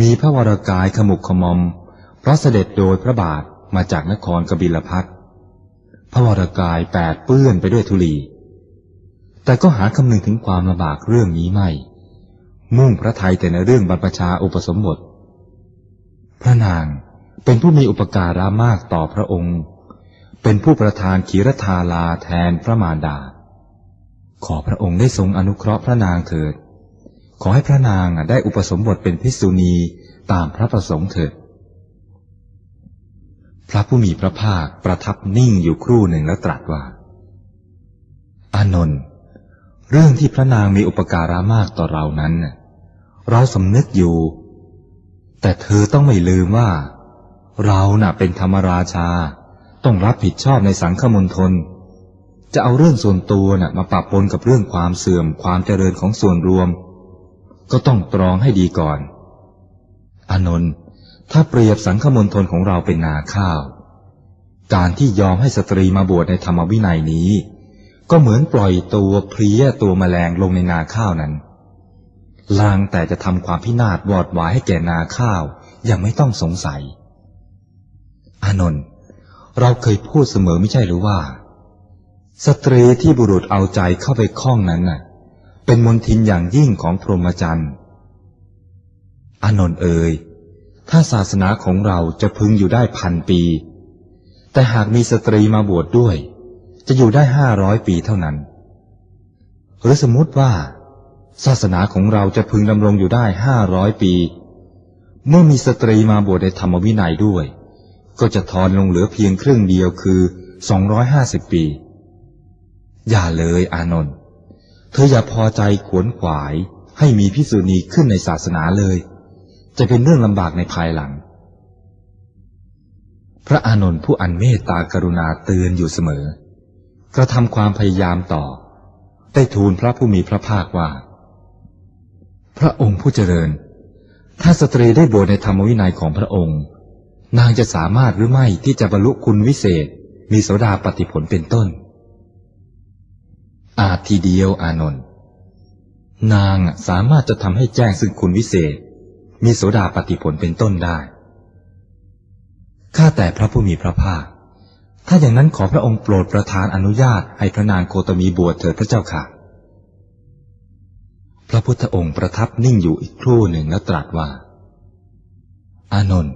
มีพระวรากายขมุกขมอม เพราะเสด็จโดยพระบาทมาจากนครกบิลพัทพระวรากายแปดเปื้อนไปด้วยธุลี แต่ก็หาคำนึงถึงความลำบากเรื่องนี้ไม่ มุ่งพระไทยแต่ในเรื่องบรรพชาอุปสมบท พระนางเป็นผู้มีอุปการะมากต่อพระองค์ เป็นผู้ประทานขีรธาลาแทนพระมารดา ขอพระองค์ได้ทรงอนุเคราะห์พระนางเถิด ขอให้พระนางได้อุปสมบทเป็นพิษุณีตามพระประสงค์เถิด พระผู้มีพระภาคประทับนิ่งอยู่ครู่หนึ่งแล้วตรัสว่า อานนท์ เรื่องที่พระนางมีอุปการะมากต่อเรานั้น เราสำนึกอยู่ แต่เธอต้องไม่ลืมว่า เราน่ะเป็นธรรมราชา ต้องรับผิดชอบในสังฆมณฑล จะเอาเรื่องส่วนตัวน่ะมาปะปนกับเรื่องความเสื่อมความเจริญของส่วนรวม ก็ต้องตรองให้ดีก่อนอานนท์ถ้าเปรียบสังฆมณฑลของเราเป็นนาข้าว การที่ยอมให้สตรีมาบวชในธรรมวินัยนี้ ก็เหมือนปล่อยตัวเพลียตัวแมลงลงในนาข้าวนั้น ลางแต่จะทำความพินาศวอดวายให้แก่นาข้าวยังไม่ต้องสงสัย อานนท์เราเคยพูดเสมอไม่ใช่หรือว่า สตรีที่บุรุษเอาใจเข้าไปคล้องนั้นน่ะ เป็นมนทินอย่างยิ่งของพรหมจรรย์อานนท์เอ่ยถ้าศาสนาของเราจะพึงอยู่ได้พันปี แต่หากมีสตรีมาบวชด้วย จะอยู่ได้ห้าร้อยปีเท่านั้น หรือสมมติว่า ศาสนาของเราจะพึงดำรงอยู่ได้ห้าร้อยปี เมื่อมีสตรีมาบวชในธรรมวินัยด้วย ก็จะทอนลงเหลือเพียงครึ่งเดียวคือสองร้อยห้าสิบปี อย่าเลยอานนท์เธออย่าพอใจขวนขวาย ให้มีพิสูจนีขึ้นในศาสนาเลย จะเป็นเรื่องลำบากในภายหลัง พระอานนท์ผู้อันเมตตากรุณาเตือนอยู่เสมอ กระทำความพยายามต่อ ได้ทูลพระผู้มีพระภาคว่า พระองค์ผู้เจริญ ถ้าสตรีได้บวชในธรรมวินัยของพระองค์ นางจะสามารถหรือไม่ที่จะบรรลุคุณวิเศษ มีโสดาปฏิผลเป็นต้น อาจทีเดียวอานนท์นางสามารถจะทำให้แจ้งซึ่งคุณวิเศษ มีโสดาปฏิผลเป็นต้นได้ข้าแต่พระผู้มีพระภาค ถ้าอย่างนั้นขอพระองค์โปรดประทานอนุญาตให้พระนางโคตมีบวชเถิดพระเจ้าค่ะ พระพุทธองค์ประทับนิ่งอยู่อีกครู่หนึ่งแล้วตรัสว่า อานนท์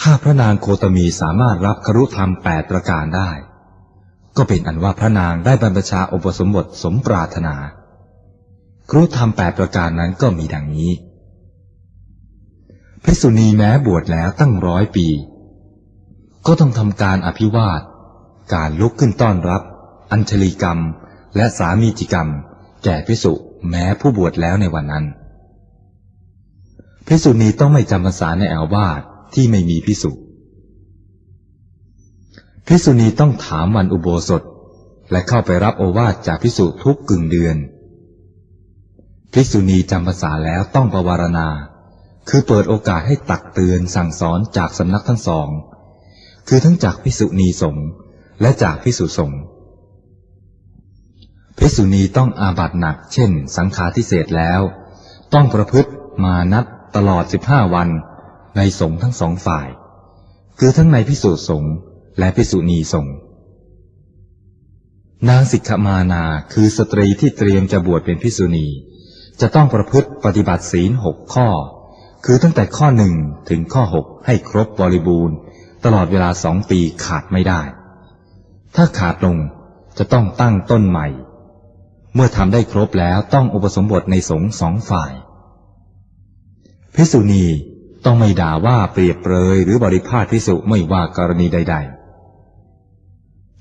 ถ้าพระนางโคตมีสามารถรับครุธรรมแปดประการได้ ก็เป็นอันว่าพระนางได้บรรพชาอุปสมบทสมปรารถนา ครุธรรมแปดประการนั้นก็มีดังนี้พิสุณีแม้บวชแล้วตั้งร้อยปี ก็ต้องทำการอภิวาท การลุกขึ้นต้อนรับ อัญชลีกรรม และสามีจิกรรม แก่พิสุแม้ผู้บวชแล้วในวันนั้นพิสุนีต้องไม่จำพรรษาในอาวาสที่ไม่มีพิ สุพิสุนีต้องถามวันอุโบสถ และเข้าไปรับโอวาทจากพิสุทุกกึ่งเดือนพิสุนีจำภาษาแล้วต้องประวารณา คือเปิดโอกาสให้ตักเตือนสั่งสอนจากสำนักทั้งสอง คือทั้งจากพิสุณีสงฆ์และจากพิสุสงฆ์พิสุณีต้องอาบัตหนัก เช่น สังฆาทิเศษแล้ว ต้องประพฤติมานัดตลอดสิบห้าวันในสงฆ์ทั้งสองฝ่าย คือทั้งในพิสูจน์สงฆ์ และพิสุณีสงฆ์นางสิกขมานาคือสตรีที่เตรียมจะบวชเป็นพิสุณี จะต้องประพฤติปฏิบัติศีลหกข้อ คือตั้งแต่ข้อหนึ่งถึงข้อหกให้ครบบริบูรณ์ ตลอดเวลาสองปีขาดไม่ได้ ถ้าขาดลงจะต้องตั้งต้นใหม่ เมื่อทำได้ครบแล้วต้องอุปสมบทในสงฆ์สองฝ่าย พิสุณีต้องไม่ด่าว่าเปรียบเปรยหรือบริพาทพิสุไม่ว่ากรณีใด ๆ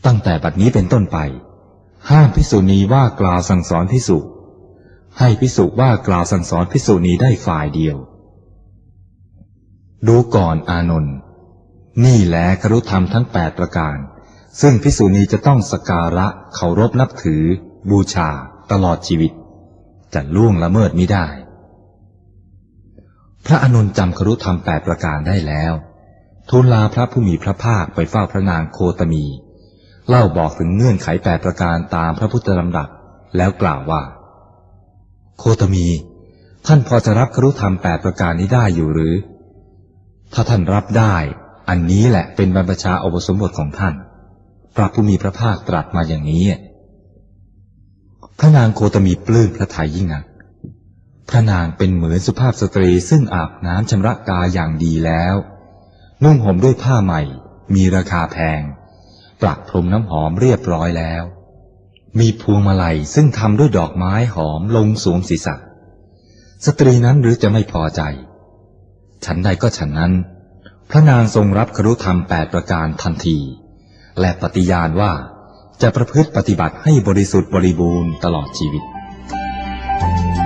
ตั้งแต่บัดนี้เป็นต้นไป ห้ามพิสุณีว่ากล่าวสั่งสอนพิสุให้พิสุว่ากล่าวสั่งสอนพิสุณีได้ฝ่ายเดียว ดูก่อนอานนท์นี่แหละครุธรรมทั้งแปดประการ ซึ่งพิสุณีจะต้องสการะเคารพนับถือ บูชา ตลอดชีวิต จะล่วงละเมิดมิได้ พระอนุนจำครุธรรมแปดประการได้แล้ว ทูลลาพระผู้มีพระภาคไปเฝ้าพระนางโคตมี เล่าบอกถึงเงื่อนไขแปดประการตามพระพุทธลำดับ แล้วกล่าวว่า โคตมี ท่านพอจะรับครุธรรมแปดประการนี้ได้อยู่หรือ ถ้าท่านรับได้ อันนี้แหละเป็นบรรพชาอุปสมบทของท่าน พระผู้มีพระภาคตรัสมาอย่างนี้พระนางโคตมีปลื้มพระทัยยิ่งนักพระนางเป็นเหมือนสุภาพสตรีซึ่งอาบน้ำชำระกายอย่างดีแล้ว นุ่งห่มด้วยผ้าใหม่ มีราคาแพง ปลักพรมน้ำหอมเรียบร้อยแล้ว มีพวงมาลัยซึ่งทำด้วยดอกไม้หอมลงสวมศีรษะ สตรีนั้นหรือจะไม่พอใจ ฉันใดก็ฉันนั้น พระนางทรงรับครุธรรมแปดประการทันที และปฏิญาณว่าจะประพฤติปฏิบัติให้บริสุทธิ์บริบูรณ์ตลอดชีวิตทำ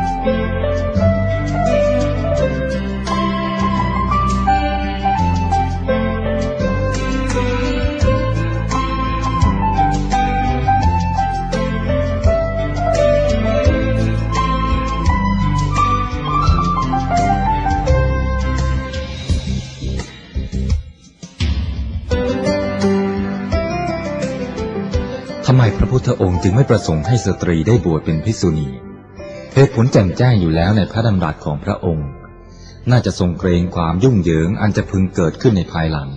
พระพุทธองค์จึงไม่ประสงค์ให้สตรีได้บวชเป็นภิกษุณีเหตุผลแจ่มแจ้งอยู่แล้วในพระดำรัสของพระองค์ น่าจะทรงเกรงความยุ่งเหยิงอันจะพึงเกิดขึ้นในภายหลัง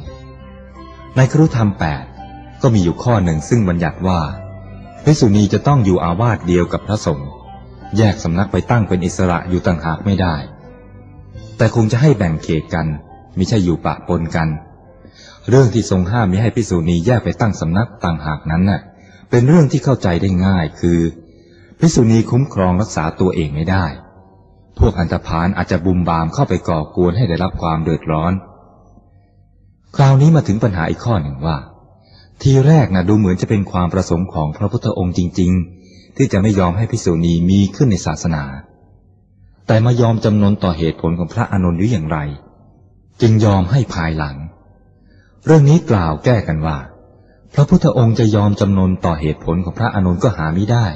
ในครุธรรมแปดก็มีอยู่ข้อหนึ่งซึ่งบัญญัติว่าภิกษุณีจะต้องอยู่อาวาสเดียวกับพระสงฆ์แยกสำนักไปตั้งเป็นอิสระอยู่ต่างหากไม่ได้ แต่คงจะให้แบ่งเขตกันมิใช่อยู่ปะปนกัน เรื่องที่ทรงห้ามมิให้ภิกษุณีแยกไปตั้งสำนักต่างหากนั้นน่ะ เป็นเรื่องที่เข้าใจได้ง่ายคือภิกษุณีคุ้มครองรักษาตัวเองไม่ได้ พวกอันธพาลอาจจะบุมบามเข้าไปก่อกวนให้ได้รับความเดือดร้อน คราวนี้มาถึงปัญหาอีกข้อหนึ่งว่า ทีแรกนะดูเหมือนจะเป็นความประสงค์ของพระพุทธองค์จริง ๆ ที่จะไม่ยอมให้ภิกษุณีมีขึ้นในศาสนา แต่มายอมจำนนต่อเหตุผลของพระอานนท์หรืออย่างไร จึงยอมให้ภายหลัง เรื่องนี้กล่าวแก้กันว่า พระพุทธองค์จะยอมจำนนต่อเหตุผลของพระอานนท์ก็หาไม่ได้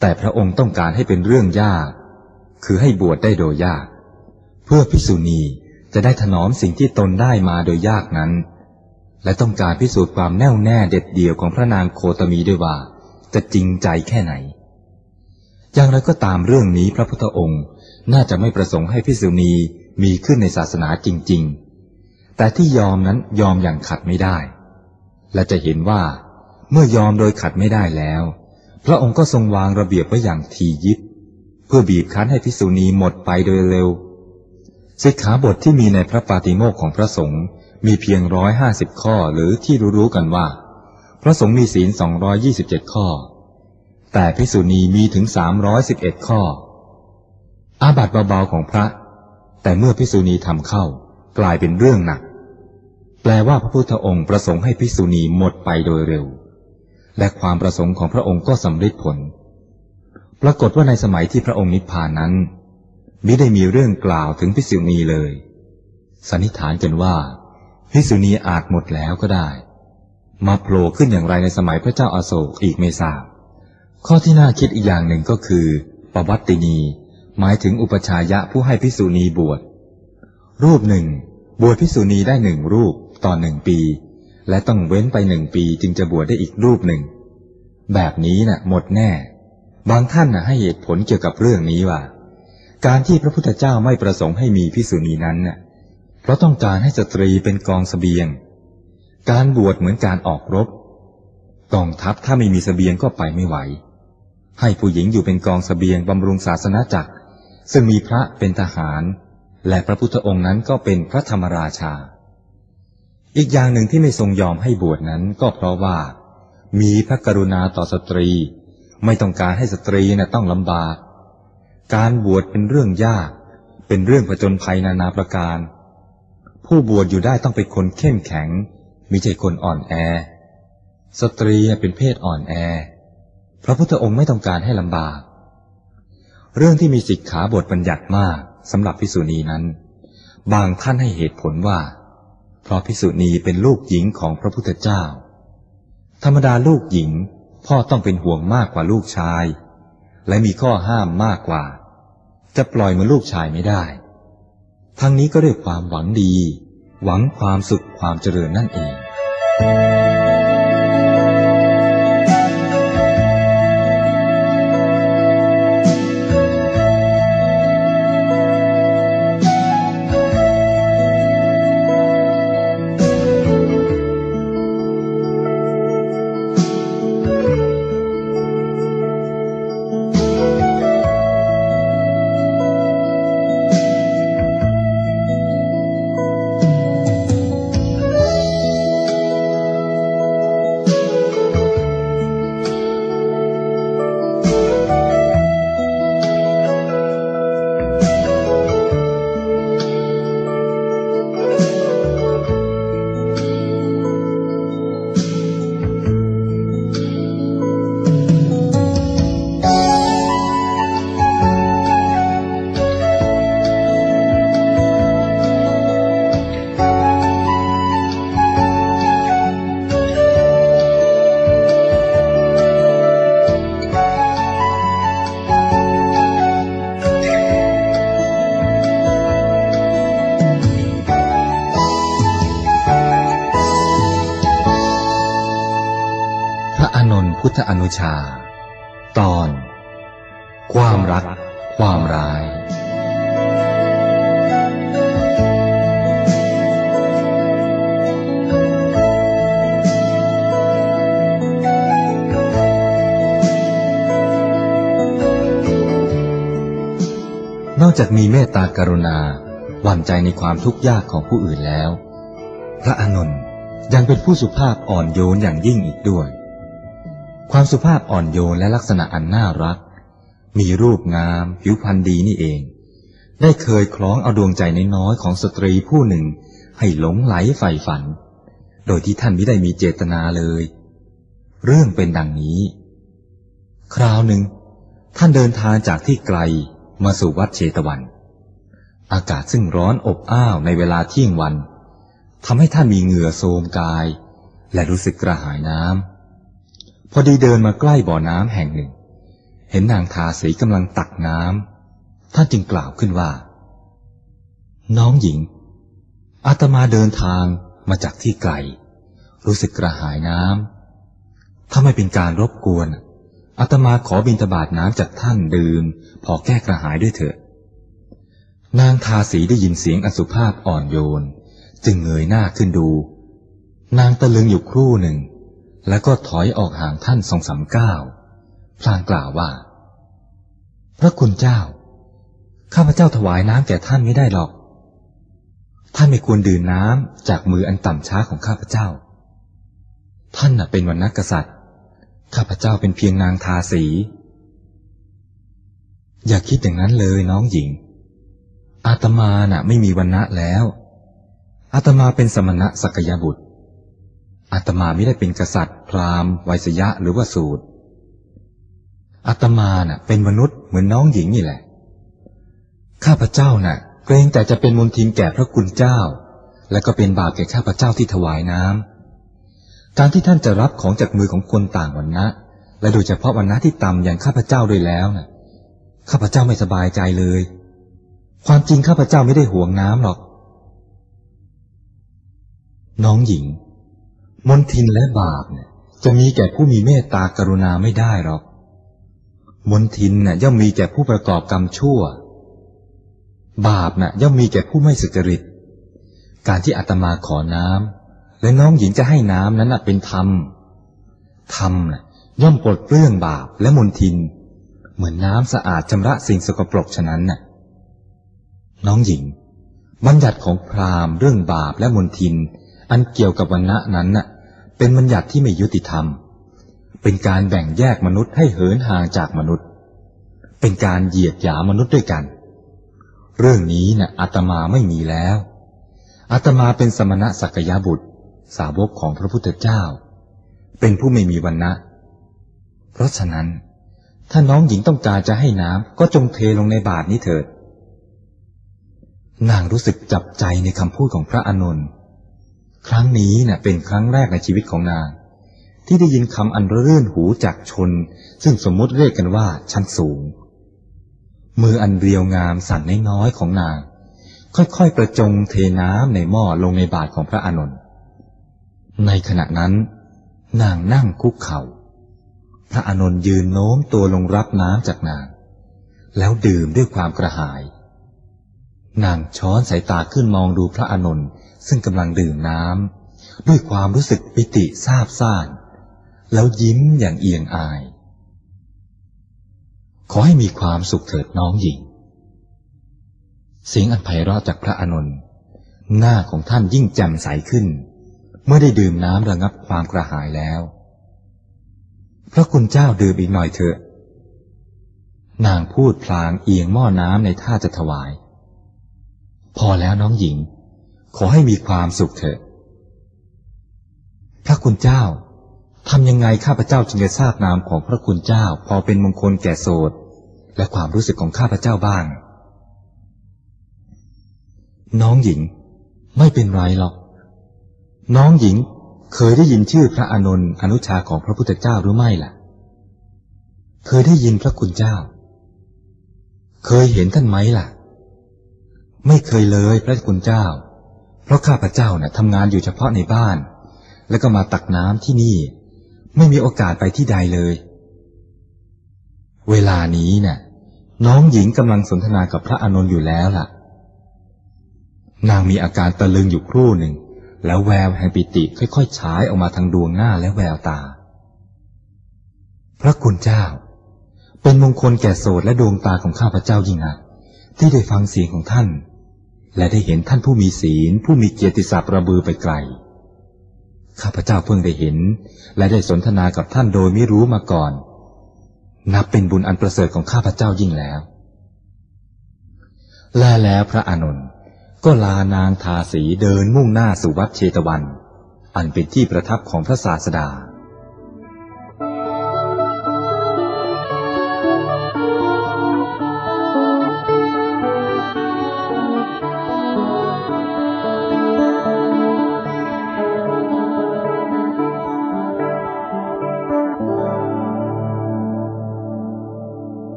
แต่พระองค์ต้องการให้เป็นเรื่องยาก คือให้บวชได้โดยยาก เพื่อพิสูจนีจะได้ถนอมสิ่งที่ตนได้มาโดยยากนั้น และต้องการพิสูจน์ความแน่วแน่เด็ดเดี่ยวของพระนางโคตมีด้วยว่า จะจริงใจแค่ไหน อย่างไรก็ตามเรื่องนี้พระพุทธองค์น่าจะไม่ประสงค์ให้พิสูจนีมีขึ้นในศาสนาจริง ๆ แต่ที่ยอมนั้นยอมอย่างขัดไม่ได้ และจะเห็นว่า เมื่อยอมโดยขัดไม่ได้แล้ว พระองค์ก็ทรงวางระเบียบไว้อย่างทียิบ เพื่อบีบคั้นให้พิสูณีหมดไปโดยเร็วสิกขาบทที่มีในพระปาติโมกของพระสงฆ์มีเพียงร้อยห้าสิบข้อหรือที่รู้ๆกันว่า พระสงฆ์มีศีลสองร้อยี่สิบเจ็ดข้อ แต่พิสูณีมีถึงสามร้อยสิบเอ็ดข้อ อาบัติเบาๆของพระ แต่เมื่อพิสูณีทำเข้ากลายเป็นเรื่องหนัก ลว่าพระพุทธองค์ประสงค์ให้พิสูณีหมดไปโดยเร็ว และความประสงค์ของพระองค์ก็สำเร็จผล ปรากฏว่าในสมัยที่พระองค์นิพพานนั้นมิได้มีเรื่องกล่าวถึงพิสุณีเลย สันนิษฐานกันว่าพิสุณีอาจหมดแล้วก็ได้ มาโผล่ขึ้นอย่างไรในสมัยพระเจ้าอาโศกอีกไม่ทราบ ข้อที่น่าคิดอีกอย่างหนึ่งก็คือปวัตตินี หมายถึงอุปชายะผู้ให้พิสุณีบวช รูปหนึ่งบวชพิสุณีได้หนึ่งรูป ต่อหนึ่งปี และต้องเว้นไปหนึ่งปีจึงจะบวชได้อีกรูปหนึ่ง แบบนี้น่ะ หมดแน่ บางท่านน่ะให้เหตุผลเกี่ยวกับเรื่องนี้ว่า การที่พระพุทธเจ้าไม่ประสงค์ให้มีพิสุนีนั้นน่ะเพราะต้องการให้สตรีเป็นกองสเสบียง การบวชเหมือนการออกรบกองทัพถ้าไม่มีสเสบียงก็ไปไม่ไหว ให้ผู้หญิงอยู่เป็นกองสเสบียงบำรุงศาสนาจักร ซึ่งมีพระเป็นทหาร และพระพุทธองค์นั้นก็เป็นพระธรรมราชา อีกอย่างหนึ่งที่ไม่ทรงยอมให้บวชนั้นก็เพราะว่า มีพระกรุณาต่อสตรี ไม่ต้องการให้สตรีนะ่ะต้องลำบาก การบวชเป็นเรื่องยาก เป็นเรื่องผจญภัยนานาประการ ผู้บวชอยู่ได้ต้องเป็นคนเข้มแข็งมิใช่คนอ่อนแอ สตรีเป็นเพศอ่อนแอ พระพุทธองค์ไม่ต้องการให้ลำบาก เรื่องที่มีสิกขาบทบัญญัติมากสำหรับพิสุนีนั้น บางท่านให้เหตุผลว่า เพราะพิสุนีเป็นลูกหญิงของพระพุทธเจ้า ธรรมดาลูกหญิงพ่อต้องเป็นห่วงมากกว่าลูกชาย และมีข้อห้ามมากกว่า จะปล่อยมือลูกชายไม่ได้ ทั้งนี้ก็ด้วยความหวังดี หวังความสุขความเจริญนั่นเองพ ธอนุชา ตอน ความรัก ความร้าย นอกจากมีเมตตากรุณาหวั่นใจในความทุกข์ยากของผู้อื่นแล้ว พระอานนท์ยังเป็นผู้สุภาพอ่อนโยนอย่างยิ่งอีกด้วย ความสุภาพอ่อนโยนและลักษณะอันน่ารัก มีรูปงาม ผิวพรรณดีนี่เอง ได้เคยคล้องเอาดวงใจน้อยๆของสตรีผู้หนึ่งให้หลงไหลใฝ่ฝัน โดยที่ท่านไม่ได้มีเจตนาเลย เรื่องเป็นดังนี้ คราวหนึ่ง ท่านเดินทางจากที่ไกลมาสู่วัดเชตวัน อากาศซึ่งร้อนอบอ้าวในเวลาเที่ยงวันทำให้ท่านมีเหงื่อโทมกาย และรู้สึกกระหายน้ำ พอดีเดินมาใกล้บ่อน้ำแห่งหนึ่ง เห็นนางทาสีกำลังตักน้ำท่านจึงกล่าวขึ้นว่า น้องหญิง อาตมาเดินทางมาจากที่ไกล รู้สึกกระหายน้ำถ้าไม่เป็นการรบกวนอาตมาขอบิณฑบาตน้ำจากท่านดื่ม พอแก้กระหายด้วยเถิดนางทาสีได้ยินเสียงอสุภาพอ่อนโยน จึงเงยหน้าขึ้นดู นางตะลึงอยู่ครู่หนึ่ง แล้วก็ถอยออกห่างท่านสองสามก้าวพลางกล่าวว่า พระคุณเจ้า ข้าพเจ้าถวายน้ำแก่ท่านไม่ได้หรอก ท่านไม่ควรดื่มน้ำจากมืออันต่ำช้าของข้าพเจ้า ท่านน่ะเป็นวรรณกษัตริย์ ข้าพเจ้าเป็นเพียงนางทาสี อย่าคิดอย่างนั้นเลยน้องหญิง อาตมาน่ะไม่มีวันณะแล้ว อาตมาเป็นสมณะสักยบุตร อาตมาไม่ได้เป็นกษัตริย์ พราหมณ์ไวยสยะหรือว่าสูตรอาตมาน่ะ เป็นมนุษย์เหมือนน้องหญิงนี่แหละ ข้าพเจ้าน่ะ เกรงแต่จะเป็นมนทินแก่พระคุณเจ้า และก็เป็นบาปแก่ข้าพเจ้าที่ถวายน้ำการที่ท่านจะรับของจากมือของคนต่างวันนะและโดยเฉพาะวันนะที่ต่ำอย่างข้าพเจ้าด้วยแล้วน่ะ ข้าพเจ้าไม่สบายใจเลย ความจริงข้าพเจ้าไม่ได้ห่วงน้ำหรอก น้องหญิง มนทินและบาปเนี่ยจะมีแก่ผู้มีเมตตากรุณาไม่ได้หรอก มนทินน่ะย่อมมีแก่ผู้ประกอบกรรมชั่ว บาปน่ะย่อมมีแก่ผู้ไม่สุจริต การที่อาตมาขอน้ำและน้องหญิงจะให้น้ำนั้นนะเป็นธรรม ธรรมนะย่อมปลดเปลื้องบาปและมนทิน เหมือนน้ำสะอาดชำระสิ่งสกปรกฉะนั้นน่ะ น้องหญิง บัญญัติของพราหมณ์เรื่องบาปและมนทิน อันเกี่ยวกับวันณะนั้นน่ะ เป็นบัญญัติที่ไม่ยุติธรรม เป็นการแบ่งแยกมนุษย์ให้เหินห่างจากมนุษย์ เป็นการเหยียดหยามมนุษย์ด้วยกัน เรื่องนี้นะ่ะอาตมาไม่มีแล้วอาตมาเป็นสมณะสักยะบุตร สาวกของพระพุทธเจ้า เป็นผู้ไม่มีวันนะเพราะฉะนั้น ถ้าน้องหญิงต้องการจะให้น้ำก็จงเทลงในบาทนี้เถิด นางรู้สึกจับใจในคำพูดของพระอานนท์ ครั้งนี้เนะ่ะเป็นครั้งแรกในชีวิตของนาง ที่ได้ยินคำอันรื่นหูจากชน ซึ่งสมมติเรียกกันว่าชั้นสูง มืออันเรียวงามสั่นน้อยๆของนาง ค่อยๆประจงเทน้ำในหม้อลงในบาทของพระอานนท์ในขณะนั้น นางนั่งคุกเขา่าพระอานนท์ยืนโน้มตัวลงรับน้ำจากนาง แล้วดื่มด้วยความกระหาย นางช้อนสายตาขึ้นมองดูพระอานนท์ ซึ่งกำลังดื่มน้ำด้วยความรู้สึกปิติซาบซ่าน แล้วยิ้มอย่างเอียงอาย ขอให้มีความสุขเถิดน้องหญิง เสียงอันไพเราะจากพระอานนท์หน้าของท่านยิ่งแจ่มใสขึ้น เมื่อได้ดื่มน้ำระงับความกระหายแล้ว พระคุณเจ้าดื่มอีกหน่อยเถอะ นางพูดพลางเอียงหม้อน้ำในท่าจะถวาย พอแล้วน้องหญิง ขอให้มีความสุขเถอะ พระคุณเจ้าทำยังไงข้าพเจ้าจึงจะทราบนามของพระคุณเจ้า พอเป็นมงคลแก่โสดและความรู้สึกของข้าพเจ้าบ้าง น้องหญิง ไม่เป็นไรหรอก น้องหญิงเคยได้ยินชื่อพระอานนท์อนุชาของพระพุทธเจ้าหรือไม่ล่ะ เคยได้ยินพระคุณเจ้า เคยเห็นท่านไหมล่ะ ไม่เคยเลยพระคุณเจ้า เพราะข้าพเจ้าเนะ่ยทำงานอยู่เฉพาะในบ้าน แล้วก็มาตักน้ำที่นี่ ไม่มีโอกาสไปที่ใดเลย เวลานี้เนะ่ยน้องหญิงกำลังสนทนากับพระอานนท์อยู่แล้วล่ะ นางมีอาการตะลึงอยู่ครู่หนึ่ง แล้วแววแห่งปิติค่อยๆฉายออกมาทางดวงหน้าและแววตา พระคุณเจ้า เป็นมงคลแก่โสดและดวงตาของข้าพเจ้ายิ่งนักที่ได้ฟังเสียงของท่าน และได้เห็นท่านผู้มีศีล ผู้มีเกียรติศักดิ์ระบือไปไกล ข้าพเจ้าเพิ่งได้เห็น และได้สนทนากับท่านโดยไม่รู้มาก่อน นับเป็นบุญอันประเสริฐของข้าพเจ้ายิ่งแล้ว และแล้วพระอานนท์ก็ลานางทาสีเดินมุ่งหน้าสู่วัดเชตวัน อันเป็นที่ประทับของพระศาสดา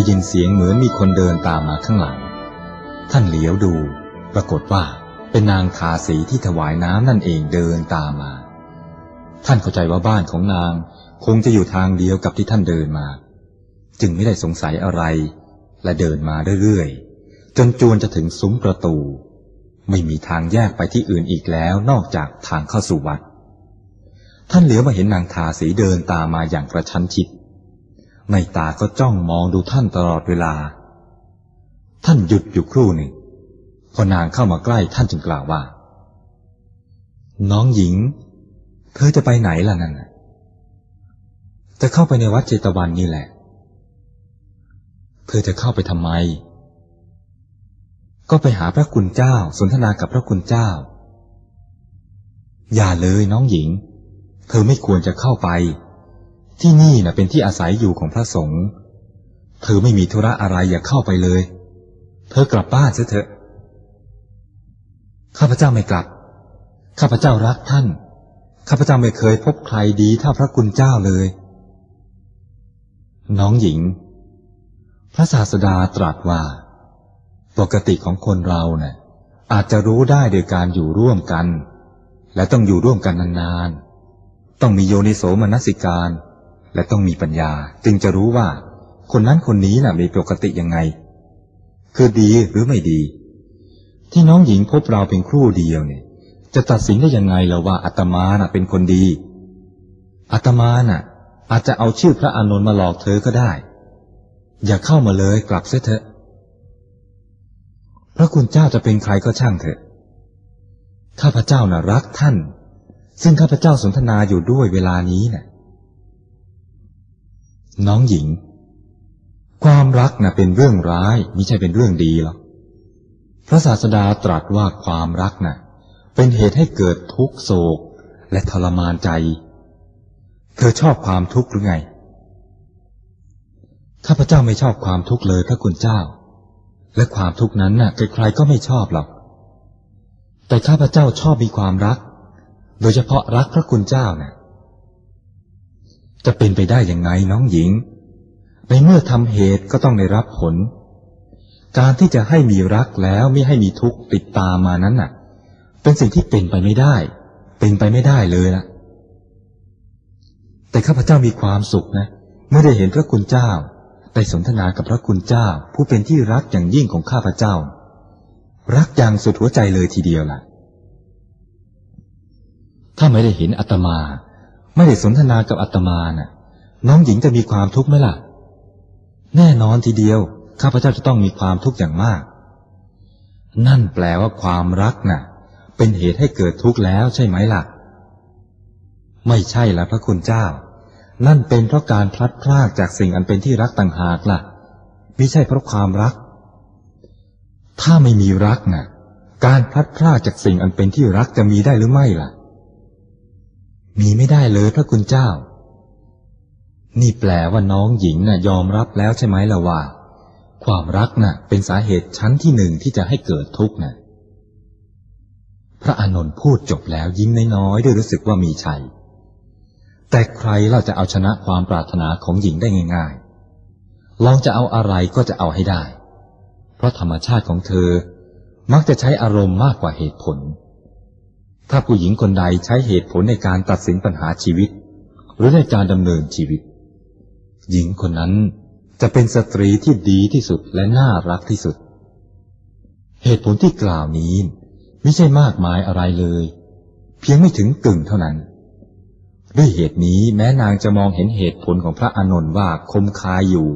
ได้ยินเสียงเหมือนมีคนเดินตามมาข้างหลัง ท่านเหลียวดู ปรากฏว่าเป็นนางทาสีที่ถวายน้ำนั่นเองเดินตามมา ท่านเข้าใจว่าบ้านของนางคงจะอยู่ทางเดียวกับที่ท่านเดินมา จึงไม่ได้สงสัยอะไร และเดินมาเรื่อยๆ จนจวนจะถึงซุ้มประตู ไม่มีทางแยกไปที่อื่นอีกแล้วนอกจากทางเข้าสู่วัด ท่านเหลียวมาเห็นนางทาสีเดินตามมาอย่างกระชั้นชิด ในตาก็จ้องมองดูท่านตลอดเวลา ท่านหยุดอยู่ครู่หนึ่ง พอนางเข้ามาใกล้ท่านจึงกล่าวว่า น้องหญิง เธอจะไปไหนล่ะนั่นจะเข้าไปในวัดเจตวันนี่แหละ เธอจะเข้าไปทำไม ก็ไปหาพระคุณเจ้า สนทนากับพระคุณเจ้า อย่าเลยน้องหญิง เธอไม่ควรจะเข้าไป ที่นี่นะเป็นที่อาศัยอยู่ของพระสงฆ์เธอไม่มีธุระอะไรอย่าเข้าไปเลย เธอกลับบ้านเถอะ ข้าพเจ้าไม่กลับ ข้าพเจ้ารักท่าน ข้าพเจ้าไม่เคยพบใครดีเท่าพระคุณเจ้าเลย น้องหญิง พระศาสดาตรัสว่า ปกติของคนเราเนะ่ยอาจจะรู้ได้โดยการอยู่ร่วมกัน และต้องอยู่ร่วมกันนานๆ ต้องมีโยนิโสมนสิการ และต้องมีปัญญาจึงจะรู้ว่า คนนั้นคนนี้นะ่ะมีปกติยังไง คือดีหรือไม่ดี ที่น้องหญิงพบเราเป็นครู่เดียวเนี่ย จะตัดสินได้ยังไงล่ะว่าอาตมาน่ะเป็นคนดีอาตมาน่ะ อาจจะเอาชื่อพระอานนท์มาหลอกเธอก็ได้ อย่าเข้ามาเลยกลับเสียเถอะพระคุณเจ้าจะเป็นใครก็ช่างเถอะ ข้าพเจ้าน่ะรักท่าน ซึ่งข้าพเจ้าสนทนาอยู่ด้วยเวลานี้น่ะ น้องหญิง ความรักน่ะเป็นเรื่องร้ายไม่ใช่เป็นเรื่องดีหรอกพระศาสดาตรัสว่าความรักน่ะ เป็นเหตุให้เกิดทุกโศกและทรมานใจ เธอชอบความทุกข์หรือไง ข้าพเจ้าไม่ชอบความทุกข์เลยพระคุณเจ้า และความทุกข์นั้นน่ะใครๆก็ไม่ชอบหรอก แต่ข้าพเจ้าชอบมีความรัก โดยเฉพาะรักพระคุณเจ้าน่ะ จะเป็นไปได้อย่างไงน้องหญิง ในเมื่อทำเหตุก็ต้องได้รับผล การที่จะให้มีรักแล้วไม่ให้มีทุกข์ติดตามมานั้นน่ะ เป็นสิ่งที่เป็นไปไม่ได้ เป็นไปไม่ได้เลยล่ะ แต่ข้าพเจ้ามีความสุขนะเมื่อได้เห็นพระคุณเจ้าได้สนทนากับพระคุณเจ้า ผู้เป็นที่รักอย่างยิ่งของข้าพเจ้า รักอย่างสุดหัวใจเลยทีเดียวล่ะ ถ้าไม่ได้เห็นอาตมา ไม่ได้สนทนากับอาตมาน่ะ น้องหญิงจะมีความทุกข์ไหมล่ะ แน่นอนทีเดียว ข้าพเจ้าจะต้องมีความทุกข์อย่างมาก นั่นแปลว่าความรักน่ะ เป็นเหตุให้เกิดทุกข์แล้วใช่ไหมล่ะ ไม่ใช่ละพระคุณเจ้า นั่นเป็นเพราะการพลัดพรากจากสิ่งอันเป็นที่รักต่างหากล่ะไม่ใช่เพราะความรัก ถ้าไม่มีรักน่ะ การพลัดพรากจากสิ่งอันเป็นที่รักจะมีได้หรือไม่ล่ะ มีไม่ได้เลยพระคุณเจ้า นี่แปลว่าน้องหญิงน่ะยอมรับแล้วใช่ไหมล่ะว่า ความรักน่ะ เป็นสาเหตุชั้นที่หนึ่งที่จะให้เกิดทุกข์น่ะ พระอานนท์พูดจบแล้วยิ้มน้อยๆด้วยรู้สึกว่ามีชัย แต่ใครเราจะเอาชนะความปรารถนาของหญิงได้ง่ายๆลองจะเอาอะไรก็จะเอาให้ได้ เพราะธรรมชาติของเธอมักจะใช้อารมณ์มากกว่าเหตุผล ถ้าผู้หญิงคนใดใช้เหตุผลในการตัดสินปัญหาชีวิต หรือในการดำเนินชีวิต หญิงคนนั้นจะเป็นสตรีที่ดีที่สุดและน่ารักที่สุด เหตุผลที่กล่าวนี้ไม่ใช่มากมายอะไรเลย เพียงไม่ถึงกึ่งเท่านั้น ด้วยเหตุนี้แม้นางจะมองเห็นเหตุผลของพระอานนท์ว่าคมคายอยู่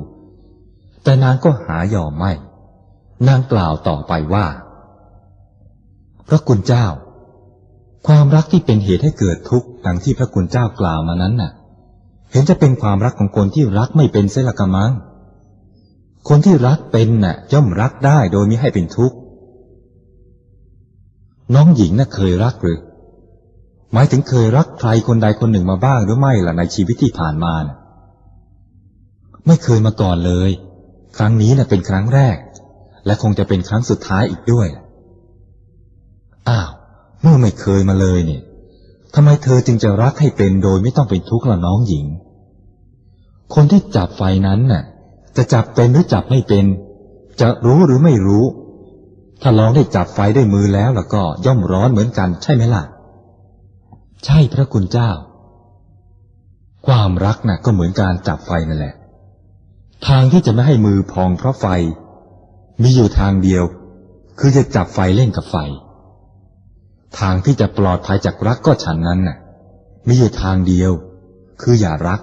แต่นางก็หายอมไม่ นางกล่าวต่อไปว่า พระคุณเจ้า ความรักที่เป็นเหตุให้เกิดทุกข์ดังที่พระคุณเจ้ากล่าวมานั้นน่ะ เห็นจะเป็นความรักของคนที่รักไม่เป็นเสละกะมัง คนที่รักเป็นน่ะย่อมรักได้โดยมิให้เป็นทุกข์ น้องหญิงน่ะเคยรักหรือ หมายถึงเคยรักใครคนใดคนหนึ่งมาบ้างหรือไม่ล่ะในชีวิตที่ผ่านมาน่ะไม่เคยมาก่อนเลย ครั้งนี้น่ะเป็นครั้งแรก และคงจะเป็นครั้งสุดท้ายอีกด้วย อ้าว เมื่อไม่เคยมาเลยเนี่ยทำไมเธอจึงจะรักให้เป็นโดยไม่ต้องเป็นทุกข์ละน้องหญิง คนที่จับไฟนั้นน่ะ จะจับเป็นหรือจับไม่เป็น จะรู้หรือไม่รู้ ถ้าลองได้จับไฟด้วยมือแล้วแล้วก็ย่อมร้อนเหมือนกันใช่ไหมล่ะ ใช่พระคุณเจ้า ความรักน่ะก็เหมือนการจับไฟนั่นแหละ ทางที่จะไม่ให้มือพองเพราะไฟ มีอยู่ทางเดียว คือจะจับไฟเล่นกับไฟ ทางที่จะปลอดภัยจากรักก็ฉันนั้นน่ะ มีอยู่ทางเดียว คืออย่ารัก